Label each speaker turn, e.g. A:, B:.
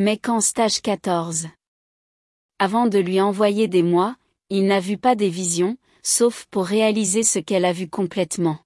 A: Mais qu'en stage 14. Avant de lui envoyer des mois, il n'a vu pas des visions, sauf pour réaliser ce qu'elle a vu complètement.